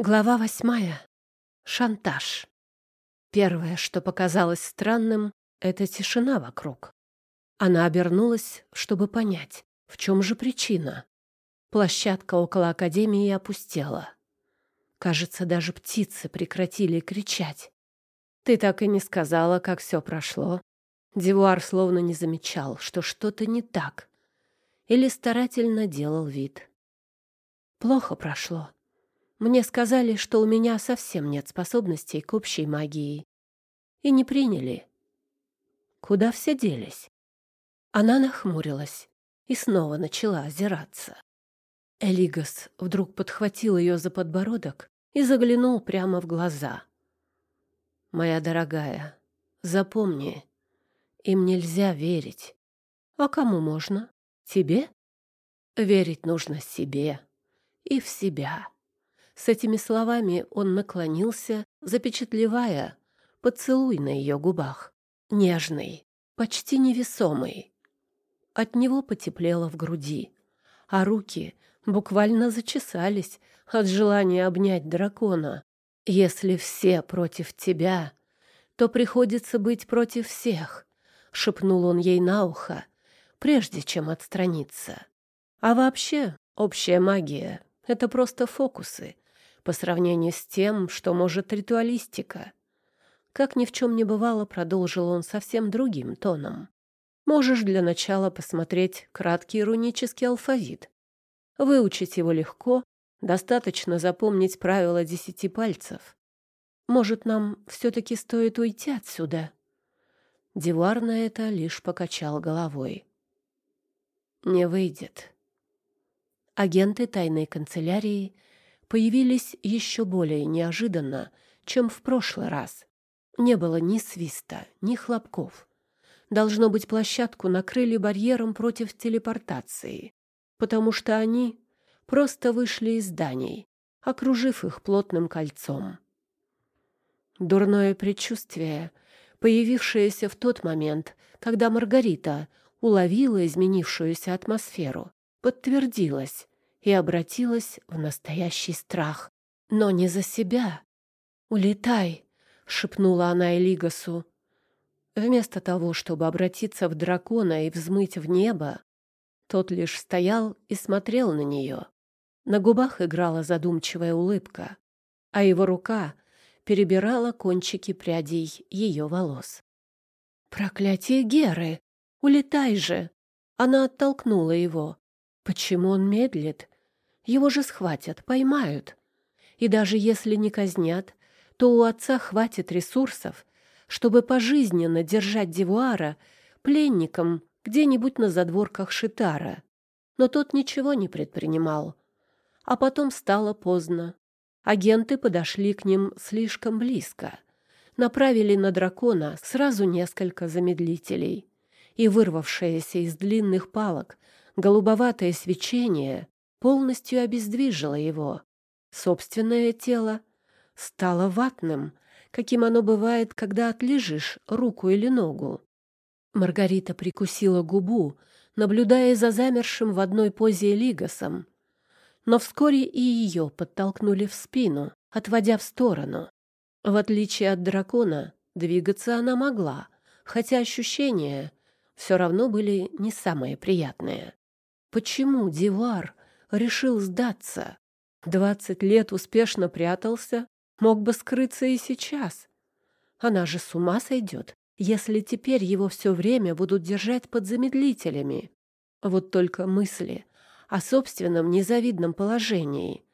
Глава восьмая. Шантаж. Первое, что показалось странным, — это тишина вокруг. Она обернулась, чтобы понять, в чем же причина. Площадка около Академии опустела. Кажется, даже птицы прекратили кричать. «Ты так и не сказала, как все прошло». Дивуар словно не замечал, что что-то не так, или старательно делал вид. «Плохо прошло», мне сказали, что у меня совсем нет способностей к общей магии. И не приняли. Куда все делись? Она нахмурилась и снова начала озираться. Элигас вдруг подхватил ее за подбородок и заглянул прямо в глаза. «Моя дорогая, запомни, им нельзя верить. А кому можно? Тебе? Верить нужно себе и в себя». С этими словами он наклонился, запечатлевая поцелуй на ее губах. Нежный, почти невесомый. От него потеплело в груди, а руки буквально зачесались от желания обнять дракона. «Если все против тебя, то приходится быть против всех», — шепнул он ей на ухо, прежде чем отстраниться. «А вообще, общая магия — это просто фокусы, по сравнению с тем, что может ритуалистика. Как ни в чем не бывало, продолжил он совсем другим тоном. Можешь для начала посмотреть краткий рунический алфавит. Выучить его легко, достаточно запомнить правила десяти пальцев. Может, нам все-таки стоит уйти отсюда?» Дивар на это лишь покачал головой. «Не выйдет». Агенты тайной канцелярии — появились еще более неожиданно, чем в прошлый раз. Не было ни свиста, ни хлопков. Должно быть, площадку накрыли барьером против телепортации, потому что они просто вышли из зданий, окружив их плотным кольцом. Дурное предчувствие, появившееся в тот момент, когда Маргарита уловила изменившуюся атмосферу, подтвердилось, и обратилась в настоящий страх. Но не за себя. «Улетай!» — шепнула она Элигасу. Вместо того, чтобы обратиться в дракона и взмыть в небо, тот лишь стоял и смотрел на нее. На губах играла задумчивая улыбка, а его рука перебирала кончики прядей ее волос. «Проклятие Геры! Улетай же!» Она оттолкнула его. Почему он медлит? Его же схватят, поймают. И даже если не казнят, то у отца хватит ресурсов, чтобы пожизненно держать Девуара пленником где-нибудь на задворках Шитара. Но тот ничего не предпринимал. А потом стало поздно. Агенты подошли к ним слишком близко. Направили на дракона сразу несколько замедлителей. И вырвавшееся из длинных палок голубоватое свечение полностью обездвижило его. Собственное тело стало ватным, каким оно бывает, когда отлежишь руку или ногу. Маргарита прикусила губу, наблюдая за замершим в одной позе Лигасом. Но вскоре и ее подтолкнули в спину, отводя в сторону. В отличие от дракона, двигаться она могла, хотя ощущения все равно были не самые приятные. Почему Дивар решил сдаться. Двадцать лет успешно прятался, мог бы скрыться и сейчас. Она же с ума сойдет, если теперь его все время будут держать под замедлителями. Вот только мысли о собственном незавидном положении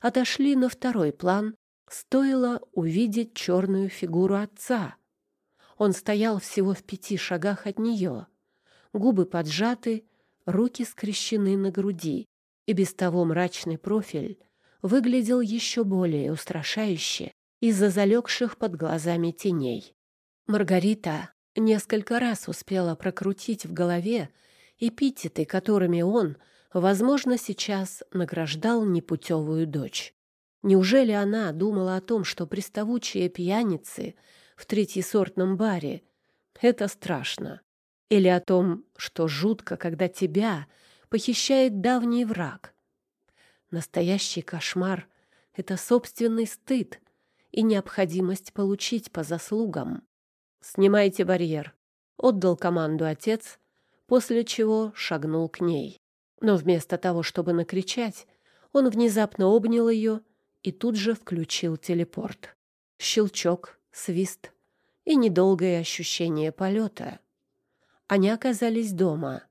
отошли на второй план, стоило увидеть черную фигуру отца. Он стоял всего в пяти шагах от нее, губы поджаты, руки скрещены на груди и без того мрачный профиль выглядел еще более устрашающе из-за залегших под глазами теней. Маргарита несколько раз успела прокрутить в голове эпитеты, которыми он, возможно, сейчас награждал непутевую дочь. Неужели она думала о том, что приставучие пьяницы в третьесортном баре — это страшно? Или о том, что жутко, когда тебя — похищает давний враг. Настоящий кошмар — это собственный стыд и необходимость получить по заслугам. «Снимайте барьер», — отдал команду отец, после чего шагнул к ней. Но вместо того, чтобы накричать, он внезапно обнял ее и тут же включил телепорт. Щелчок, свист и недолгое ощущение полета. Они оказались дома,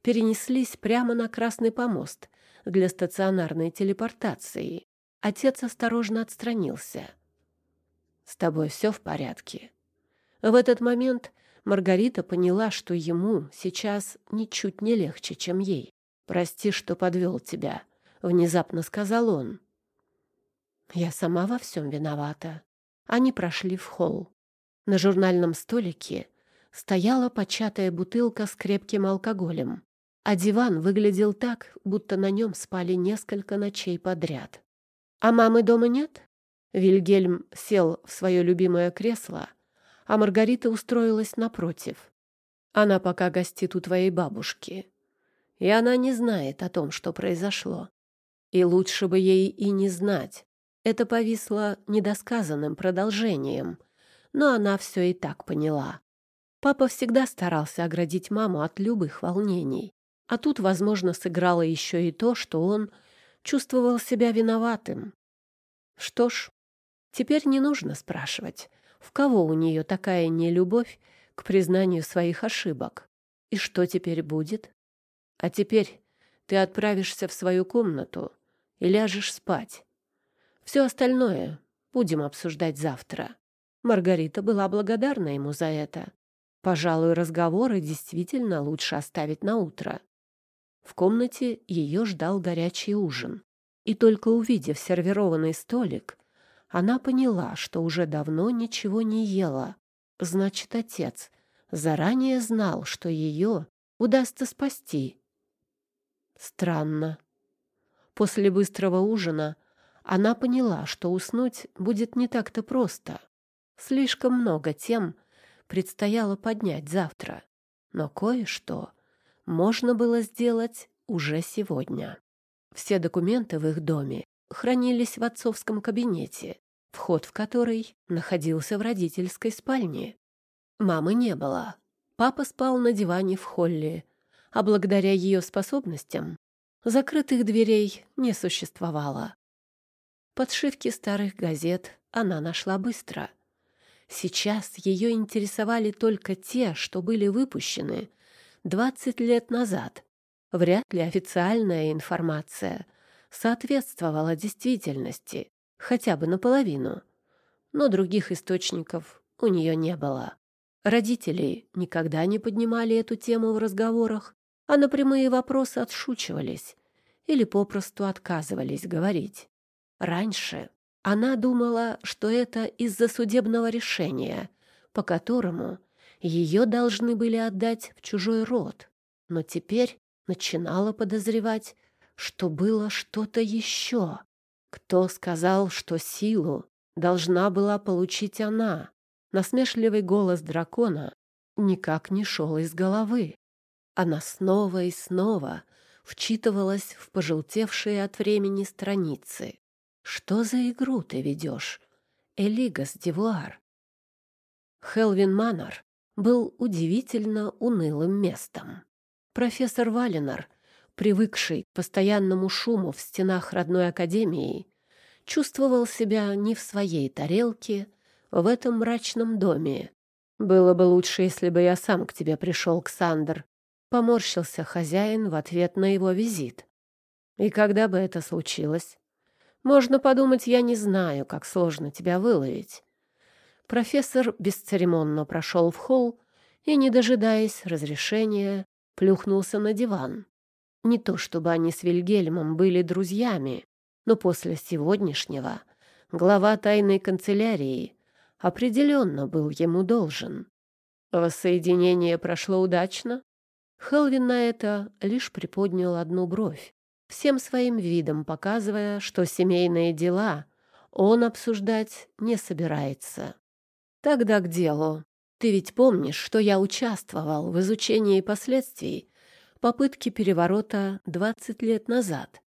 перенеслись прямо на Красный помост для стационарной телепортации. Отец осторожно отстранился. «С тобой все в порядке?» В этот момент Маргарита поняла, что ему сейчас ничуть не легче, чем ей. «Прости, что подвел тебя», — внезапно сказал он. «Я сама во всем виновата». Они прошли в холл. На журнальном столике стояла початая бутылка с крепким алкоголем, а диван выглядел так, будто на нем спали несколько ночей подряд. «А мамы дома нет?» Вильгельм сел в свое любимое кресло, а Маргарита устроилась напротив. «Она пока гостит у твоей бабушки, и она не знает о том, что произошло. И лучше бы ей и не знать. Это повисло недосказанным продолжением, но она все и так поняла. Папа всегда старался оградить маму от любых волнений, а тут, возможно, сыграло еще и то, что он чувствовал себя виноватым. Что ж, теперь не нужно спрашивать, в кого у нее такая нелюбовь к признанию своих ошибок. И что теперь будет? А теперь ты отправишься в свою комнату и ляжешь спать. Все остальное будем обсуждать завтра. Маргарита была благодарна ему за это. Пожалуй, разговоры действительно лучше оставить на утро. В комнате ее ждал горячий ужин. И только увидев сервированный столик, она поняла, что уже давно ничего не ела. Значит, отец заранее знал, что ее удастся спасти. Странно. После быстрого ужина она поняла, что уснуть будет не так-то просто. Слишком много тем предстояло поднять завтра. Но кое-что можно было сделать уже сегодня. Все документы в их доме хранились в отцовском кабинете, вход в который находился в родительской спальне. Мамы не было. Папа спал на диване в холле, а благодаря ее способностям закрытых дверей не существовало. Подшивки старых газет она нашла быстро. Сейчас ее интересовали только те, что были выпущены 20 лет назад. Вряд ли официальная информация соответствовала действительности, хотя бы наполовину. Но других источников у нее не было. Родители никогда не поднимали эту тему в разговорах, а на прямые вопросы отшучивались или попросту отказывались говорить. Раньше она думала, что это из-за судебного решения, по которому ее должны были отдать в чужой род, но теперь начинала подозревать, что было что-то еще. Кто сказал, что силу должна была получить она? Насмешливый голос дракона никак не шел из головы. Она снова и снова вчитывалась в пожелтевшие от времени страницы. «Что за игру ты ведешь, Элигас Дивуар?» Хелвин Манор был удивительно унылым местом. Профессор Валинар, привыкший к постоянному шуму в стенах родной академии, чувствовал себя не в своей тарелке в этом мрачном доме. «Было бы лучше, если бы я сам к тебе пришел, Ксандр», Поморщился хозяин в ответ на его визит. И когда бы это случилось? Можно подумать, я не знаю, как сложно тебя выловить. Профессор бесцеремонно прошел в холл и, не дожидаясь разрешения, плюхнулся на диван. Не то чтобы они с Вильгельмом были друзьями, но после сегодняшнего глава тайной канцелярии определенно был ему должен. Воссоединение прошло удачно? Хелвин на это лишь приподнял одну бровь, всем своим видом показывая, что семейные дела он обсуждать не собирается. Тогда к делу. Ты ведь помнишь, что я участвовал в изучении последствий попытки переворота 20 лет назад.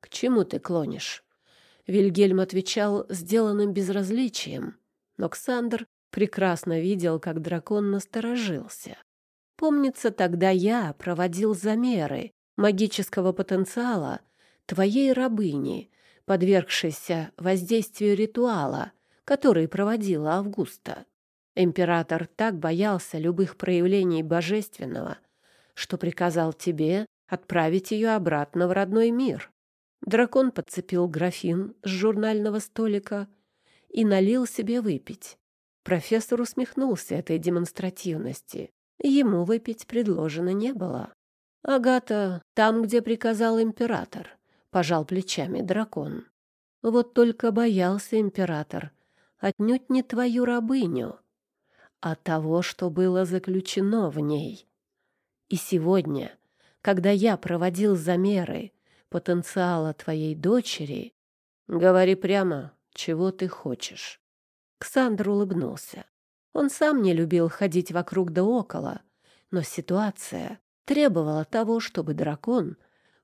К чему ты клонишь? Вильгельм отвечал сделанным безразличием, но Ксандр прекрасно видел, как дракон насторожился. Помнится, тогда я проводил замеры магического потенциала твоей рабыни, подвергшейся воздействию ритуала, который проводила Августа. Император так боялся любых проявлений божественного, что приказал тебе отправить ее обратно в родной мир. Дракон подцепил графин с журнального столика и налил себе выпить. Профессор усмехнулся этой демонстративности. Ему выпить предложено не было. «Агата, там, где приказал император», — пожал плечами дракон. «Вот только боялся император. Отнюдь не твою рабыню, а того, что было заключено в ней. И сегодня, когда я проводил замеры потенциала твоей дочери, говори прямо, чего ты хочешь». Ксандр улыбнулся. Он сам не любил ходить вокруг да около, но ситуация требовала того, чтобы дракон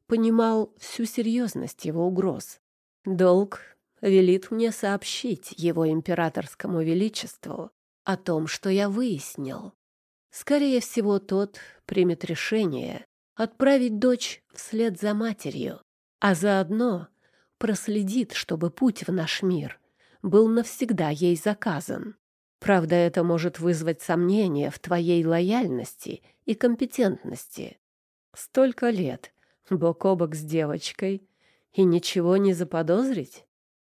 понимал всю серьезность его угроз. Долг велит мне сообщить его императорскому величеству о том, что я выяснил. Скорее всего, тот примет решение отправить дочь вслед за матерью, а заодно проследит, чтобы путь в наш мир был навсегда ей заказан. Правда, это может вызвать сомнения в твоей лояльности и компетентности. Столько лет бок о бок с девочкой и ничего не заподозрить?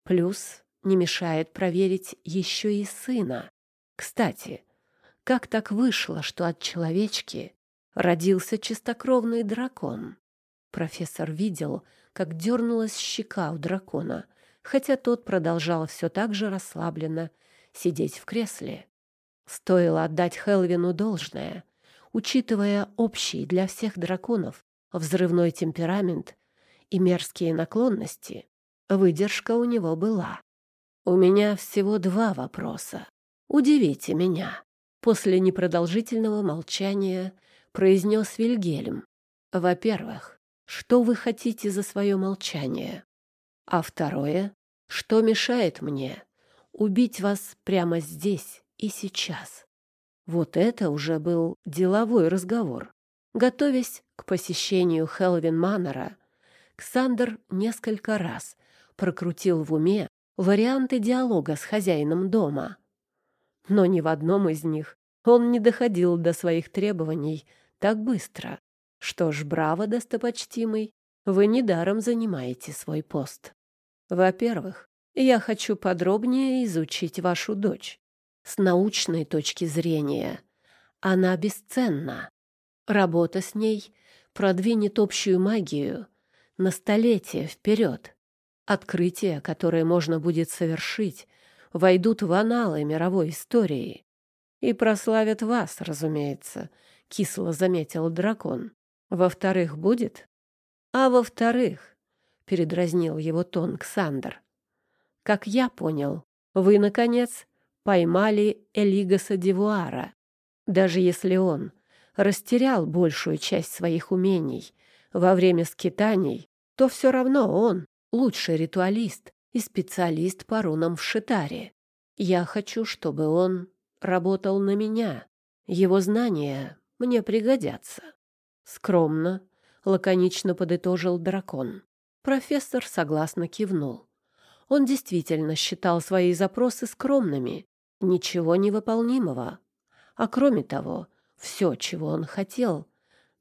Плюс не мешает проверить еще и сына. Кстати, как так вышло, что от человечки родился чистокровный дракон? Профессор видел, как дернулась щека у дракона, хотя тот продолжал все так же расслабленно сидеть в кресле. Стоило отдать Хелвину должное, учитывая общий для всех драконов взрывной темперамент и мерзкие наклонности, выдержка у него была. «У меня всего два вопроса. Удивите меня», — после непродолжительного молчания произнес Вильгельм. «Во-первых, что вы хотите за свое молчание? А второе, что мешает мне убить вас прямо здесь и сейчас. Вот это уже был деловой разговор. Готовясь к посещению Хелвин Манора, Ксандер несколько раз прокрутил в уме варианты диалога с хозяином дома. Но ни в одном из них он не доходил до своих требований так быстро. Что ж, браво, достопочтимый, вы недаром занимаете свой пост. Во-первых, я хочу подробнее изучить вашу дочь. С научной точки зрения она бесценна. Работа с ней продвинет общую магию на столетие вперед. Открытия, которые можно будет совершить, войдут в аналы мировой истории. И прославят вас, разумеется, — кисло заметил дракон. Во-вторых, будет? А во-вторых, — передразнил его тон Ксандр, как я понял, вы, наконец, поймали Элигаса Дивуара. Даже если он растерял большую часть своих умений во время скитаний, то все равно он лучший ритуалист и специалист по рунам в Шитаре. Я хочу, чтобы он работал на меня. Его знания мне пригодятся. Скромно, лаконично подытожил дракон. Профессор согласно кивнул. Он действительно считал свои запросы скромными, ничего невыполнимого. А кроме того, все, чего он хотел,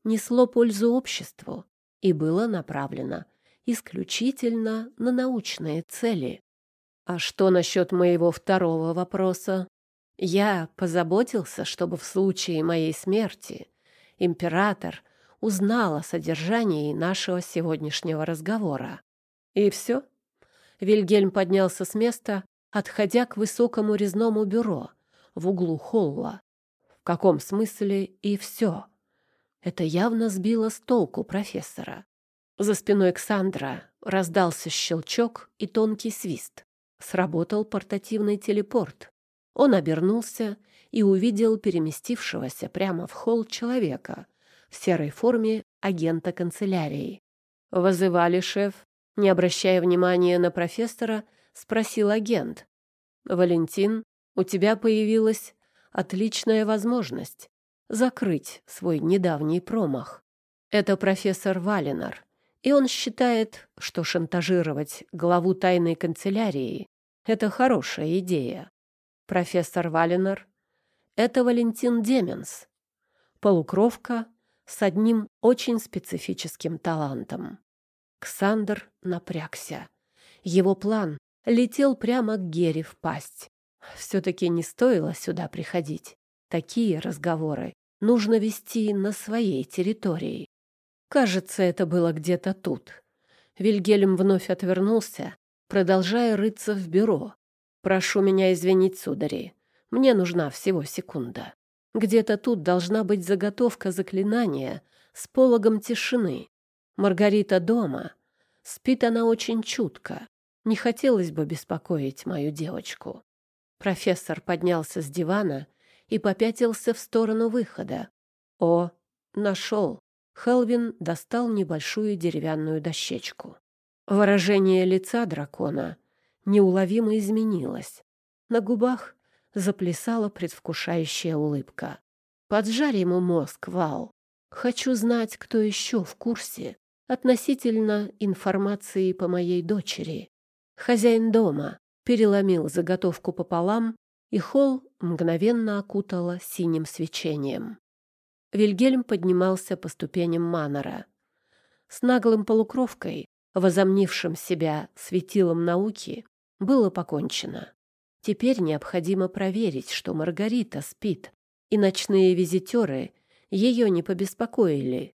несло пользу обществу и было направлено исключительно на научные цели. А что насчет моего второго вопроса? Я позаботился, чтобы в случае моей смерти император узнал о содержании нашего сегодняшнего разговора. И все? Вильгельм поднялся с места, отходя к высокому резному бюро в углу холла. В каком смысле и все? Это явно сбило с толку профессора. За спиной Ксандра раздался щелчок и тонкий свист. Сработал портативный телепорт. Он обернулся и увидел переместившегося прямо в холл человека в серой форме агента канцелярии. «Вызывали, шеф?» Не обращая внимания на профессора, спросил агент. «Валентин, у тебя появилась отличная возможность закрыть свой недавний промах. Это профессор Валинар, и он считает, что шантажировать главу тайной канцелярии — это хорошая идея. Профессор Валинар — это Валентин Деменс, полукровка с одним очень специфическим талантом. Ксандр напрягся. Его план летел прямо к Гере в пасть. Все-таки не стоило сюда приходить. Такие разговоры нужно вести на своей территории. Кажется, это было где-то тут. Вильгельм вновь отвернулся, продолжая рыться в бюро. «Прошу меня извинить, судари. Мне нужна всего секунда. Где-то тут должна быть заготовка заклинания с пологом тишины. Маргарита дома. Спит она очень чутко. Не хотелось бы беспокоить мою девочку». Профессор поднялся с дивана и попятился в сторону выхода. «О, нашел!» Хелвин достал небольшую деревянную дощечку. Выражение лица дракона неуловимо изменилось. На губах заплясала предвкушающая улыбка. «Поджарь ему мозг, Вал. Хочу знать, кто еще в курсе относительно информации по моей дочери». Хозяин дома переломил заготовку пополам, и холл мгновенно окутало синим свечением. Вильгельм поднимался по ступеням Манора. С наглым полукровкой, возомнившим себя светилом науки, было покончено. Теперь необходимо проверить, что Маргарита спит, и ночные визитеры ее не побеспокоили.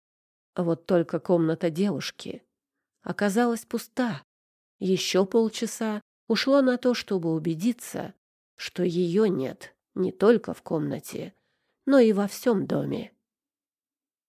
Вот только комната девушки оказалась пуста. Еще полчаса ушло на то, чтобы убедиться, что ее нет не только в комнате, но и во всем доме.